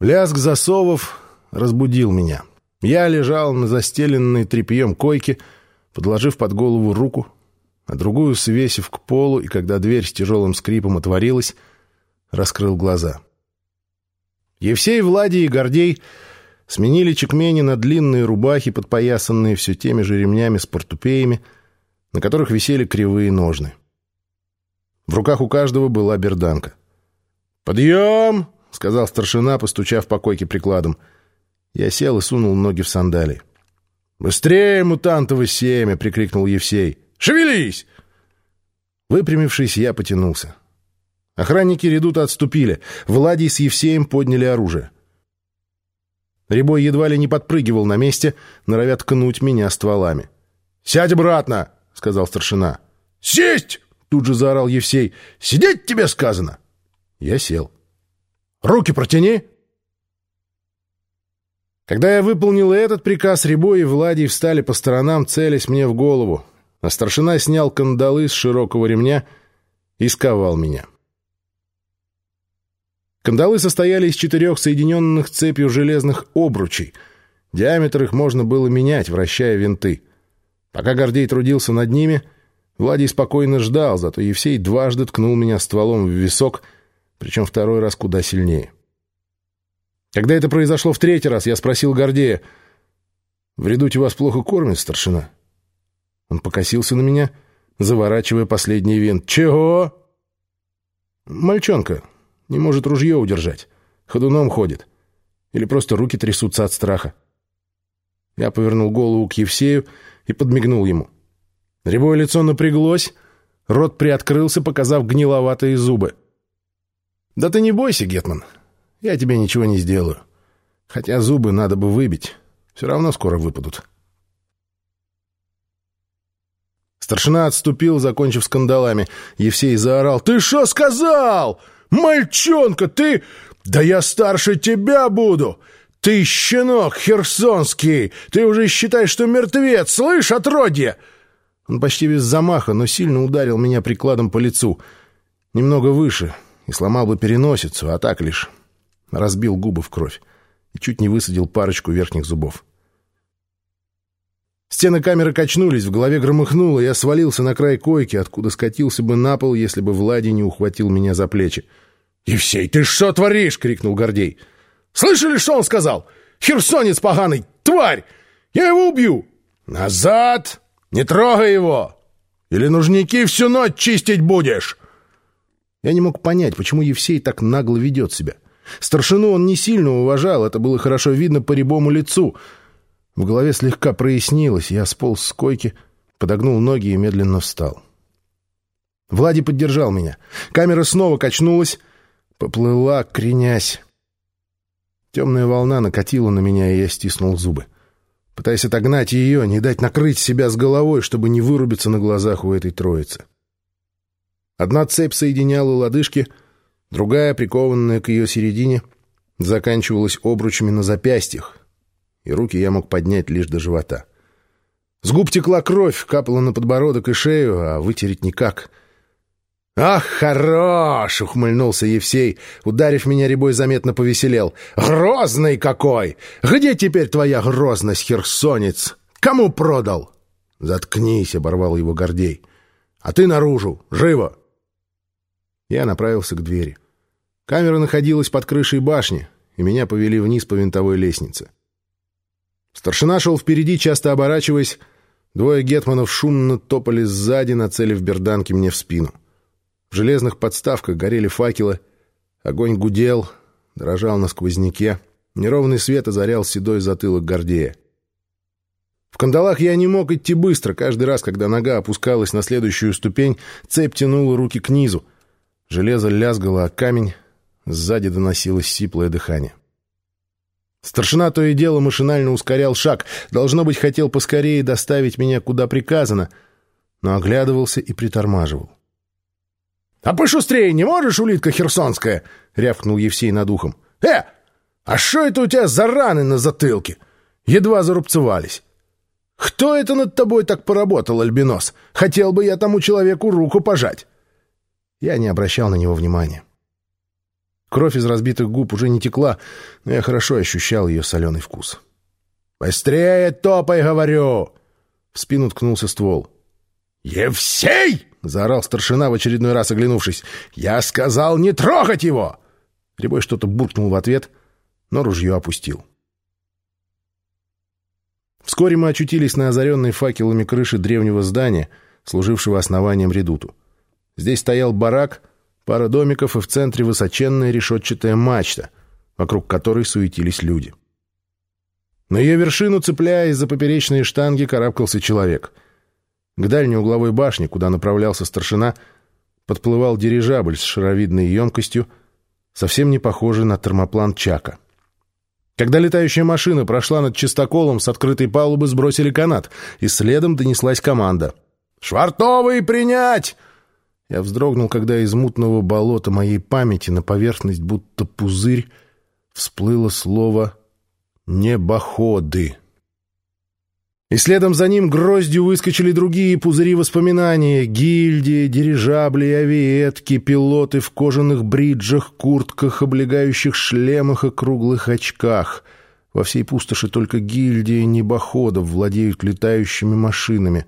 Лязг засовов разбудил меня. Я лежал на застеленной тряпьем койке, подложив под голову руку, а другую свесив к полу, и когда дверь с тяжелым скрипом отворилась, раскрыл глаза. Евсей, Влади и Гордей сменили чекмени на длинные рубахи, подпоясанные все теми же ремнями с портупеями, на которых висели кривые ножны. В руках у каждого была берданка. «Подъем!» — сказал старшина, постучав по койке прикладом. Я сел и сунул ноги в сандалии. «Быстрее, мутантово семя!» — прикрикнул Евсей. «Шевелись!» Выпрямившись, я потянулся. Охранники редута отступили. Владий с Евсеем подняли оружие. Рябой едва ли не подпрыгивал на месте, норовя ткнуть меня стволами. «Сядь обратно!» — сказал старшина. «Сесть!» — тут же заорал Евсей. «Сидеть тебе сказано!» Я сел. «Руки протяни!» Когда я выполнил этот приказ, Рябой и Владий встали по сторонам, целясь мне в голову, а старшина снял кандалы с широкого ремня и сковал меня. Кандалы состояли из четырех соединенных цепью железных обручей. Диаметр их можно было менять, вращая винты. Пока Гордей трудился над ними, Владий спокойно ждал, зато Евсей дважды ткнул меня стволом в висок, причем второй раз куда сильнее. Когда это произошло в третий раз, я спросил Гордея, «В редуте вас плохо кормят, старшина?» Он покосился на меня, заворачивая последний винт. «Чего?» «Мальчонка, не может ружье удержать. Ходуном ходит. Или просто руки трясутся от страха. Я повернул голову к Евсею и подмигнул ему. Рябое лицо напряглось, рот приоткрылся, показав гниловатые зубы. «Да ты не бойся, Гетман. Я тебе ничего не сделаю. Хотя зубы надо бы выбить. Все равно скоро выпадут». Старшина отступил, закончив скандалами. Евсей заорал. «Ты что сказал? «Мальчонка, ты... Да я старше тебя буду! Ты щенок херсонский! Ты уже считаешь, что мертвец! Слышь, отродье!» Он почти без замаха, но сильно ударил меня прикладом по лицу. Немного выше, и сломал бы переносицу, а так лишь разбил губы в кровь и чуть не высадил парочку верхних зубов. Стены камеры качнулись, в голове громыхнуло, я свалился на край койки, откуда скатился бы на пол, если бы Влади не ухватил меня за плечи. «Евсей, ты что творишь?» — крикнул Гордей. «Слышали, что он сказал? Херсонец поганый, тварь! Я его убью!» «Назад! Не трогай его! Или нужники всю ночь чистить будешь!» Я не мог понять, почему Евсей так нагло ведет себя. Старшину он не сильно уважал, это было хорошо видно по рябому лицу — в голове слегка прояснилось, я сполз с койки, подогнул ноги и медленно встал. Влади поддержал меня. Камера снова качнулась, поплыла, кренясь. Темная волна накатила на меня, и я стиснул зубы. Пытаясь отогнать ее, не дать накрыть себя с головой, чтобы не вырубиться на глазах у этой троицы. Одна цепь соединяла лодыжки, другая, прикованная к ее середине, заканчивалась обручами на запястьях, и руки я мог поднять лишь до живота. С губ текла кровь, капала на подбородок и шею, а вытереть никак. «Ах, хорош!» — ухмыльнулся Евсей, ударив меня ребой, заметно повеселел. «Грозный какой! Где теперь твоя грозность, херсонец? Кому продал?» «Заткнись!» — оборвал его Гордей. «А ты наружу! Живо!» Я направился к двери. Камера находилась под крышей башни, и меня повели вниз по винтовой лестнице. Старшина шел впереди, часто оборачиваясь. Двое гетманов шумно топали сзади, нацелив берданки мне в спину. В железных подставках горели факелы. Огонь гудел, дрожал на сквозняке. Неровный свет озарял седой затылок Гордея. В кандалах я не мог идти быстро. Каждый раз, когда нога опускалась на следующую ступень, цепь тянула руки к низу. Железо лязгало о камень. Сзади доносилось сиплое дыхание. Старшина то и дело машинально ускорял шаг. Должно быть, хотел поскорее доставить меня куда приказано, но оглядывался и притормаживал. — А пошустрее не можешь, улитка херсонская? — рявкнул Евсей над ухом. — Э, а что это у тебя за раны на затылке? Едва зарубцевались. Кто это над тобой так поработал, Альбинос? Хотел бы я тому человеку руку пожать. Я не обращал на него внимания. Кровь из разбитых губ уже не текла, но я хорошо ощущал ее соленый вкус. «Быстрее топай, говорю!» В спину ткнулся ствол. «Евсей!» — заорал старшина в очередной раз, оглянувшись. «Я сказал не трогать его!» Рябой что-то буркнул в ответ, но ружье опустил. Вскоре мы очутились на озаренной факелами крыши древнего здания, служившего основанием редуту. Здесь стоял барак, пара домиков и в центре высоченная решетчатая мачта, вокруг которой суетились люди. На ее вершину, цепляясь за поперечные штанги, карабкался человек. К дальней угловой башне, куда направлялся старшина, подплывал дирижабль с шаровидной емкостью, совсем не похожий на термоплан Чака. Когда летающая машина прошла над чистоколом, с открытой палубы сбросили канат, и следом донеслась команда. «Швартовый принять!» Я вздрогнул, когда из мутного болота моей памяти на поверхность, будто пузырь, всплыло слово «небоходы». И следом за ним гроздью выскочили другие пузыри воспоминания. Гильдии, дирижабли, авиетки, пилоты в кожаных бриджах, куртках, облегающих шлемах и круглых очках. Во всей пустоши только гильдии небоходов владеют летающими машинами.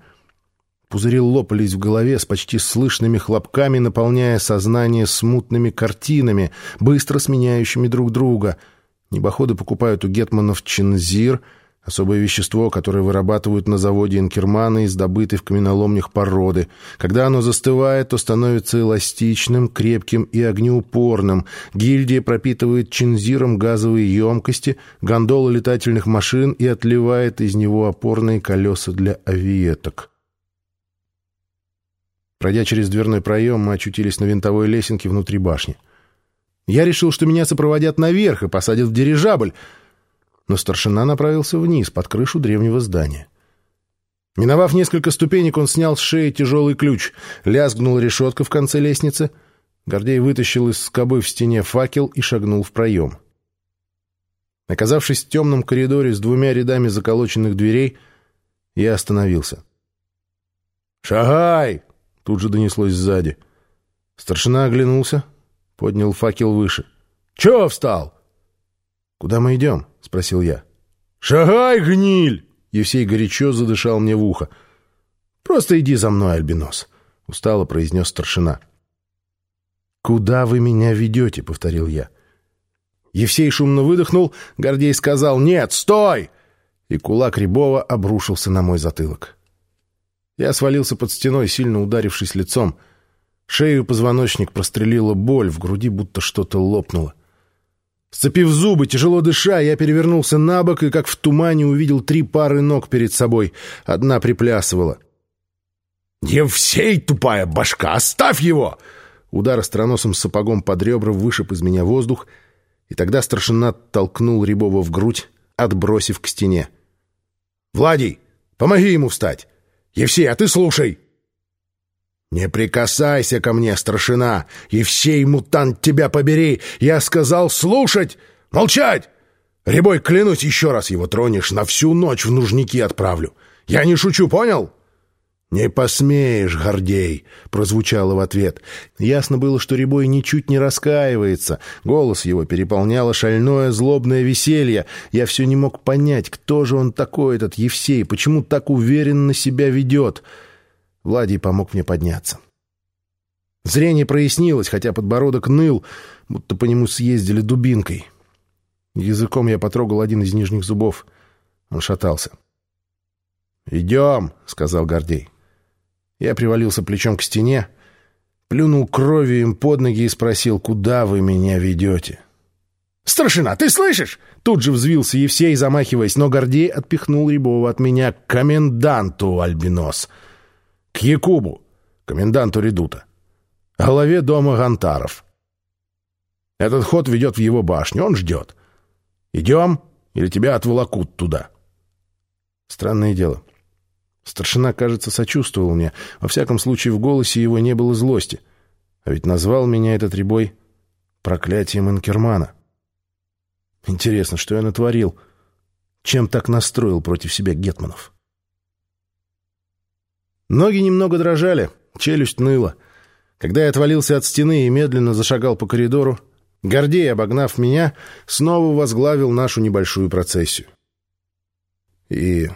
Пузыри лопались в голове с почти слышными хлопками, наполняя сознание смутными картинами, быстро сменяющими друг друга. Небоходы покупают у гетманов чинзир — Особое вещество, которое вырабатывают на заводе Инкермана из добытой в каменоломнях породы. Когда оно застывает, то становится эластичным, крепким и огнеупорным. Гильдия пропитывает чинзиром газовые емкости, гондолы летательных машин и отливает из него опорные колеса для авиеток. Пройдя через дверной проем, мы очутились на винтовой лесенке внутри башни. Я решил, что меня сопроводят наверх и посадят в дирижабль, но старшина направился вниз, под крышу древнего здания. Миновав несколько ступенек, он снял с шеи тяжелый ключ, лязгнула решетка в конце лестницы. Гордей вытащил из скобы в стене факел и шагнул в проем. Оказавшись в темном коридоре с двумя рядами заколоченных дверей, я остановился. «Шагай!» — тут же донеслось сзади. Старшина оглянулся, поднял факел выше. «Чего встал?» «Куда мы идем?» — спросил я. «Шагай, гниль!» — Евсей горячо задышал мне в ухо. «Просто иди за мной, Альбинос», — устало произнес старшина. «Куда вы меня ведете?» — повторил я. Евсей шумно выдохнул, Гордей сказал «Нет, стой!» И кулак Рябова обрушился на мой затылок. Я свалился под стеной, сильно ударившись лицом. Шею позвоночник прострелила боль, в груди будто что-то лопнуло. Сцепив зубы, тяжело дыша, я перевернулся на бок и, как в тумане, увидел три пары ног перед собой. Одна приплясывала. «Евсей, тупая башка, оставь его!» Удар остроносым сапогом под ребра вышиб из меня воздух, и тогда старшина толкнул Рябова в грудь, отбросив к стене. «Владий, помоги ему встать! Евсей, а ты слушай!» «Не прикасайся ко мне, старшина! И всей мутант тебя побери! Я сказал слушать! Молчать! Рябой, клянусь, еще раз его тронешь, на всю ночь в нужники отправлю! Я не шучу, понял?» «Не посмеешь, Гордей!» — прозвучало в ответ. Ясно было, что Рябой ничуть не раскаивается. Голос его переполняло шальное злобное веселье. Я все не мог понять, кто же он такой, этот Евсей, почему так уверенно себя ведет. Владий помог мне подняться. Зрение прояснилось, хотя подбородок ныл, будто по нему съездили дубинкой. Языком я потрогал один из нижних зубов. Он шатался. «Идем», — сказал Гордей. Я привалился плечом к стене, плюнул кровью им под ноги и спросил, куда вы меня ведете. «Старшина, ты слышишь?» Тут же взвился Евсей, замахиваясь, но Гордей отпихнул Рябова от меня к коменданту Альбинос — к Якубу, коменданту редута, главе дома Гантаров. Этот ход ведет в его башню, он ждет. Идем, или тебя отволокут туда. Странное дело. Старшина, кажется, сочувствовал мне. Во всяком случае, в голосе его не было злости. А ведь назвал меня этот ребой проклятием Инкермана. Интересно, что я натворил? Чем так настроил против себя Гетманов? Ноги немного дрожали, челюсть ныла. Когда я отвалился от стены и медленно зашагал по коридору, Гордей, обогнав меня, снова возглавил нашу небольшую процессию. «И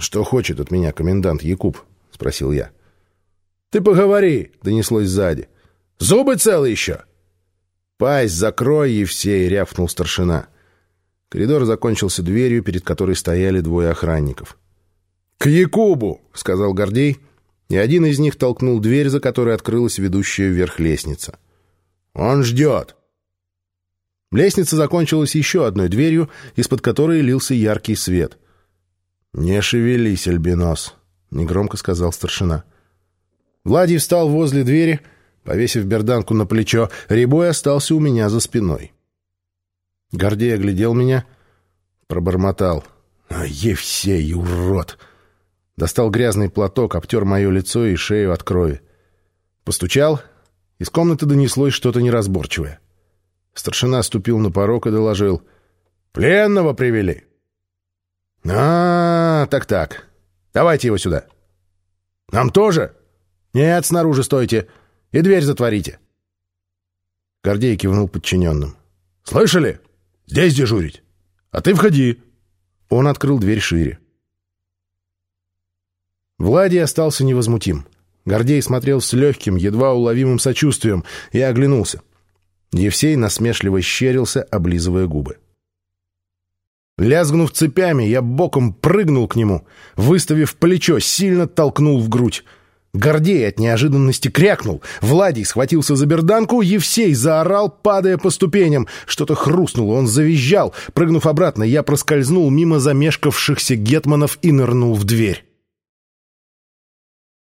что хочет от меня комендант Якуб?» — спросил я. «Ты поговори!» — донеслось сзади. «Зубы целы еще!» «Пасть закрой, Евсей!» — рявкнул старшина. Коридор закончился дверью, перед которой стояли двое охранников. «К Якубу!» — сказал Гордей, и один из них толкнул дверь, за которой открылась ведущая вверх лестница. «Он ждет!» Лестница закончилась еще одной дверью, из-под которой лился яркий свет. «Не шевелись, Альбинос!» — негромко сказал старшина. Владий встал возле двери, повесив берданку на плечо. Рябой остался у меня за спиной. Гордей оглядел меня, пробормотал. «А, Евсей, урод!» Достал грязный платок, обтер мое лицо и шею от крови. Постучал. Из комнаты донеслось что-то неразборчивое. Старшина ступил на порог и доложил. «Пленного привели!» «А, так-так. Давайте его сюда». «Нам тоже?» «Нет, снаружи стойте. И дверь затворите». Гордей кивнул подчиненным. «Слышали? Здесь дежурить. А ты входи». Он открыл дверь шире. Владий остался невозмутим. Гордей смотрел с легким, едва уловимым сочувствием и оглянулся. Евсей насмешливо щерился, облизывая губы. Лязгнув цепями, я боком прыгнул к нему, выставив плечо, сильно толкнул в грудь. Гордей от неожиданности крякнул. Владий схватился за берданку, Евсей заорал, падая по ступеням. Что-то хрустнуло, он завизжал. Прыгнув обратно, я проскользнул мимо замешкавшихся гетманов и нырнул в дверь.